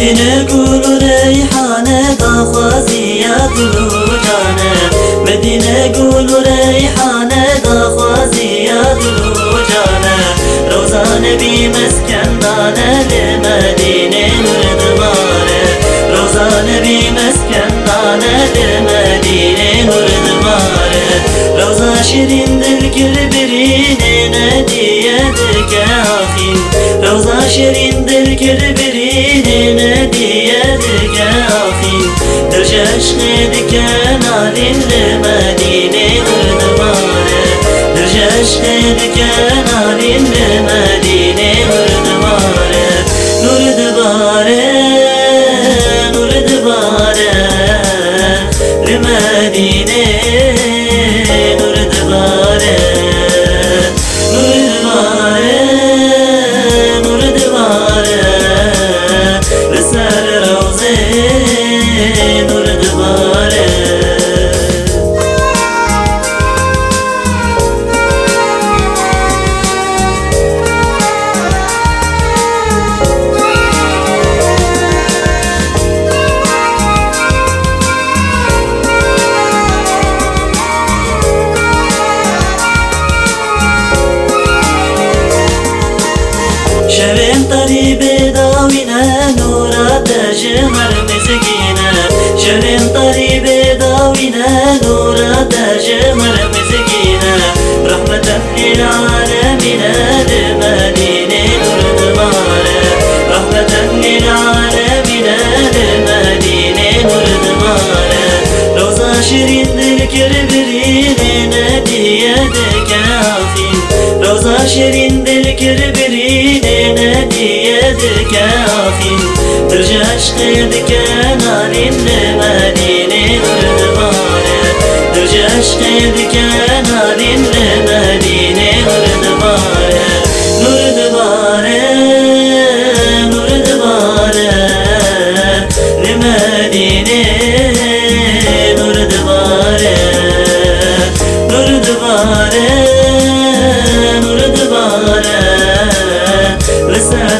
مدينة قولوا ريحانة ضاخة زياد الوجانة مدينة قولوا ريحانة ضاخة زياد الوجانة روزانة بمسكن دانة لمدينة مردمانة. روزانة بمسكن دانة لمدينة مردمانة. روزا شيرين دل كل برينة نادية دل أخي روزا شيرين آخین درج عشق دکن آلین لمدینه مردمانه درج عشق دکن آلین لمدینه مردمانه نور دباره نور دباره لمدینه şirindir kere birine diye de kafin Raza şirindir kere birine diye de kafin Dırcaş dedi kenarin de medine ürde bare Dırcaş dedi kenarin de medine said